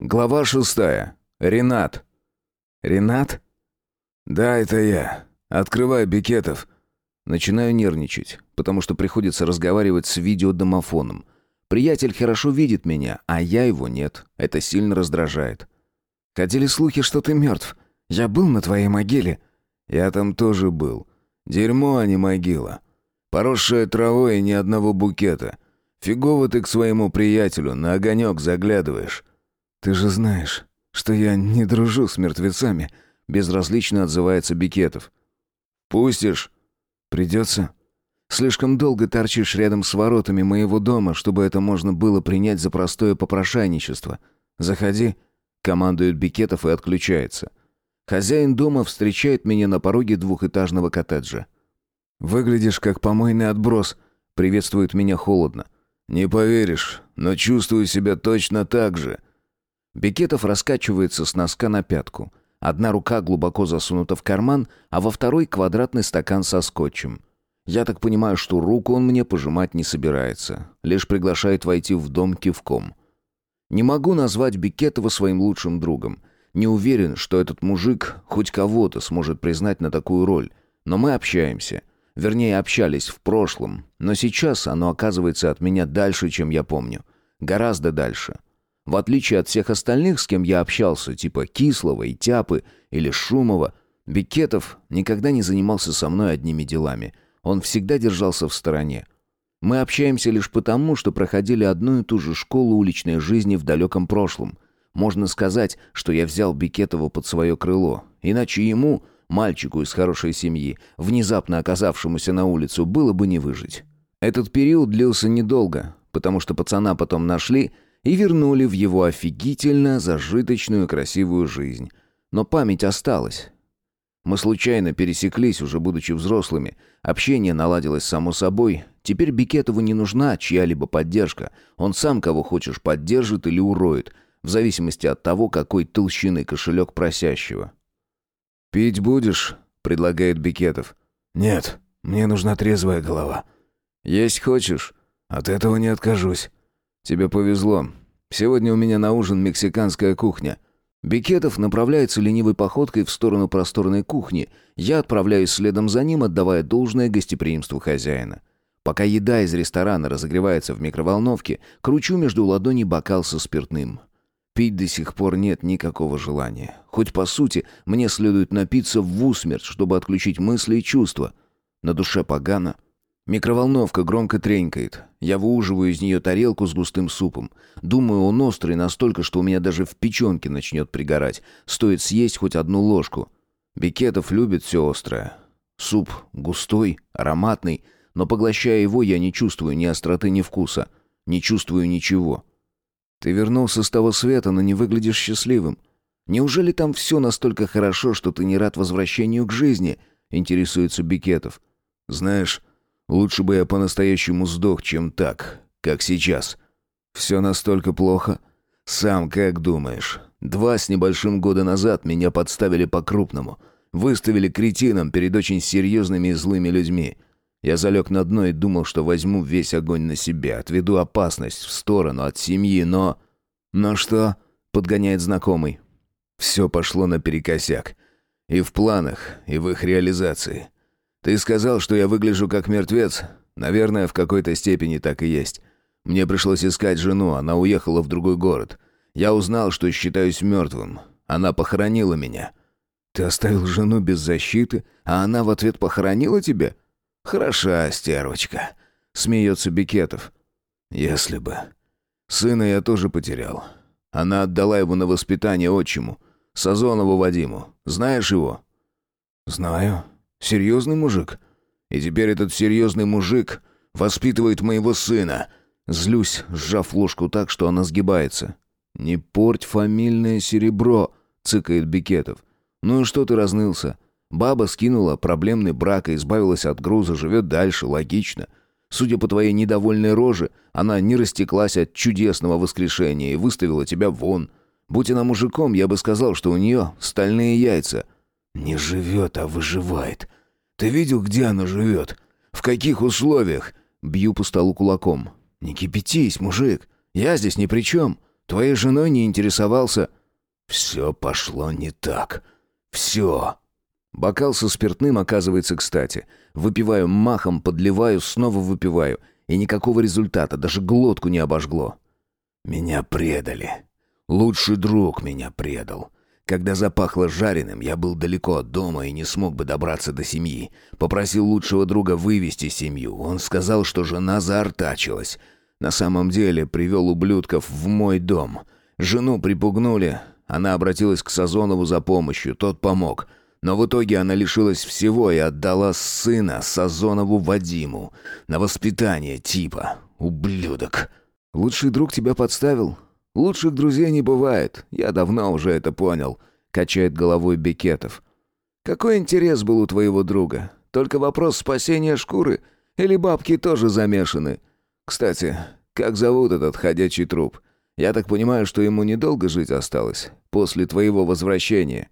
Глава шестая. Ренат. Ренат? Да, это я. Открывай Бикетов. Начинаю нервничать, потому что приходится разговаривать с видеодомофоном. Приятель хорошо видит меня, а я его нет. Это сильно раздражает. Ходили слухи, что ты мертв. Я был на твоей могиле. Я там тоже был. Дерьмо, а не могила. Поросшая травой и ни одного букета. Фигово ты к своему приятелю на огонек заглядываешь. Ты же знаешь, что я не дружу с мертвецами. Безразлично отзывается Бикетов. Пустишь? Придется. Слишком долго торчишь рядом с воротами моего дома, чтобы это можно было принять за простое попрошайничество. Заходи, командует Бикетов и отключается. Хозяин дома встречает меня на пороге двухэтажного коттеджа. Выглядишь как помойный отброс, приветствует меня холодно. Не поверишь, но чувствую себя точно так же. Бикетов раскачивается с носка на пятку. Одна рука глубоко засунута в карман, а во второй квадратный стакан со скотчем. Я так понимаю, что руку он мне пожимать не собирается, лишь приглашает войти в дом кивком. Не могу назвать Бикетова своим лучшим другом. Не уверен, что этот мужик хоть кого-то сможет признать на такую роль. Но мы общаемся. Вернее, общались в прошлом. Но сейчас оно оказывается от меня дальше, чем я помню. Гораздо дальше. В отличие от всех остальных, с кем я общался, типа Кислого и Тяпы или Шумова, Бикетов никогда не занимался со мной одними делами – он всегда держался в стороне. Мы общаемся лишь потому, что проходили одну и ту же школу уличной жизни в далеком прошлом. Можно сказать, что я взял Бикетова под свое крыло. Иначе ему, мальчику из хорошей семьи, внезапно оказавшемуся на улицу, было бы не выжить. Этот период длился недолго, потому что пацана потом нашли и вернули в его офигительно зажиточную красивую жизнь. Но память осталась. Мы случайно пересеклись, уже будучи взрослыми. Общение наладилось само собой. Теперь Бикетову не нужна чья-либо поддержка. Он сам кого хочешь поддержит или уроет, в зависимости от того, какой толщины кошелек просящего. «Пить будешь?» — предлагает Бикетов. «Нет, мне нужна трезвая голова». «Есть хочешь?» «От этого не откажусь». «Тебе повезло. Сегодня у меня на ужин мексиканская кухня». Бекетов направляется ленивой походкой в сторону просторной кухни. Я отправляюсь следом за ним, отдавая должное гостеприимству хозяина. Пока еда из ресторана разогревается в микроволновке, кручу между ладоней бокал со спиртным. Пить до сих пор нет никакого желания. Хоть по сути, мне следует напиться в усмерть, чтобы отключить мысли и чувства. На душе погано — Микроволновка громко тренькает. Я выуживаю из нее тарелку с густым супом. Думаю, он острый настолько, что у меня даже в печенке начнет пригорать. Стоит съесть хоть одну ложку. Бикетов любит все острое. Суп густой, ароматный, но поглощая его, я не чувствую ни остроты, ни вкуса. Не чувствую ничего. Ты вернулся с того света, но не выглядишь счастливым. Неужели там все настолько хорошо, что ты не рад возвращению к жизни? Интересуется Бикетов. Знаешь, Лучше бы я по-настоящему сдох, чем так, как сейчас. Все настолько плохо. Сам как думаешь? Два с небольшим года назад меня подставили по-крупному. Выставили кретином перед очень серьезными и злыми людьми. Я залег на дно и думал, что возьму весь огонь на себя, отведу опасность в сторону от семьи, но... «Но что?» — подгоняет знакомый. Все пошло наперекосяк. И в планах, и в их реализации. Ты сказал, что я выгляжу как мертвец. Наверное, в какой-то степени так и есть. Мне пришлось искать жену, она уехала в другой город. Я узнал, что считаюсь мертвым. Она похоронила меня. Ты оставил жену без защиты, а она в ответ похоронила тебя? Хороша стервочка. Смеется Бикетов. Если бы. Сына я тоже потерял. Она отдала его на воспитание отчиму. Сазонову Вадиму. Знаешь его? Знаю. Серьезный мужик. И теперь этот серьезный мужик воспитывает моего сына. Злюсь, сжав ложку так, что она сгибается. «Не порть фамильное серебро», — цыкает Бикетов. «Ну и что ты разнылся? Баба скинула проблемный брак и избавилась от груза, живет дальше, логично. Судя по твоей недовольной роже, она не растеклась от чудесного воскрешения и выставила тебя вон. Будь она мужиком, я бы сказал, что у нее стальные яйца». «Не живет, а выживает. Ты видел, где она живет? В каких условиях?» Бью по столу кулаком. «Не кипятись, мужик. Я здесь ни при чем. Твоей женой не интересовался?» «Все пошло не так. Все». Бокал со спиртным оказывается кстати. Выпиваю махом, подливаю, снова выпиваю. И никакого результата, даже глотку не обожгло. «Меня предали. Лучший друг меня предал. Когда запахло жареным, я был далеко от дома и не смог бы добраться до семьи. Попросил лучшего друга вывести семью. Он сказал, что жена заортачилась. На самом деле привел ублюдков в мой дом. Жену припугнули. Она обратилась к Сазонову за помощью. Тот помог. Но в итоге она лишилась всего и отдала сына Сазонову Вадиму. На воспитание типа. Ублюдок. Лучший друг тебя подставил? Лучших друзей не бывает. Я давно уже это понял. Качает головой Бекетов. Какой интерес был у твоего друга? Только вопрос спасения шкуры? Или бабки тоже замешаны? Кстати, как зовут этот ходячий труп? Я так понимаю, что ему недолго жить осталось после твоего возвращения.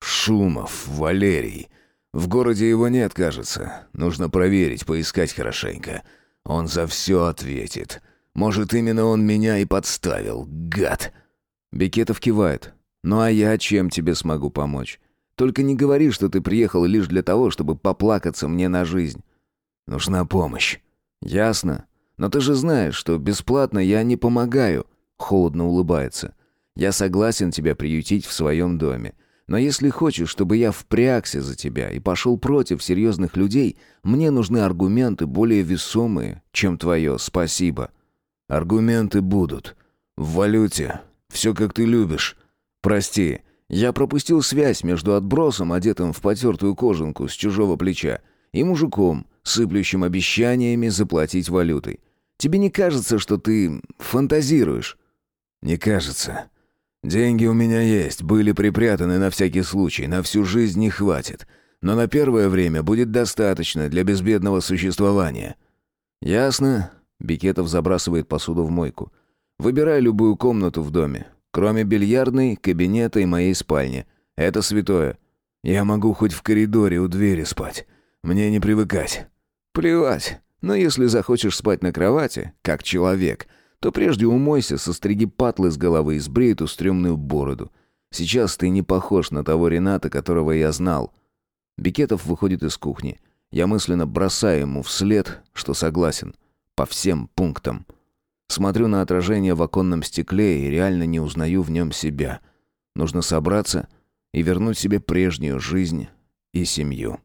Шумов, Валерий. В городе его нет, кажется. Нужно проверить, поискать хорошенько. Он за все ответит. Может, именно он меня и подставил, гад. Бекетов кивает. Ну а я чем тебе смогу помочь? Только не говори, что ты приехал лишь для того, чтобы поплакаться мне на жизнь. Нужна помощь. Ясно. Но ты же знаешь, что бесплатно я не помогаю. Холодно улыбается. Я согласен тебя приютить в своем доме. Но если хочешь, чтобы я впрягся за тебя и пошел против серьезных людей, мне нужны аргументы более весомые, чем твое «спасибо». Аргументы будут. В валюте. Все как ты любишь. Прости, я пропустил связь между отбросом, одетым в потертую кожанку с чужого плеча, и мужиком, сыплющим обещаниями заплатить валютой. Тебе не кажется, что ты фантазируешь? Не кажется. Деньги у меня есть, были припрятаны на всякий случай, на всю жизнь не хватит. Но на первое время будет достаточно для безбедного существования». «Ясно». Бикетов забрасывает посуду в мойку. «Выбирай любую комнату в доме, кроме бильярдной, кабинета и моей спальни. Это святое. Я могу хоть в коридоре у двери спать. Мне не привыкать». «Плевать. Но если захочешь спать на кровати, как человек, то прежде умойся, состриги патлы с головы и сбрей эту стрёмную бороду. Сейчас ты не похож на того Рената, которого я знал». Бикетов выходит из кухни. Я мысленно бросаю ему вслед, что согласен. По всем пунктам. Смотрю на отражение в оконном стекле и реально не узнаю в нем себя. Нужно собраться и вернуть себе прежнюю жизнь и семью.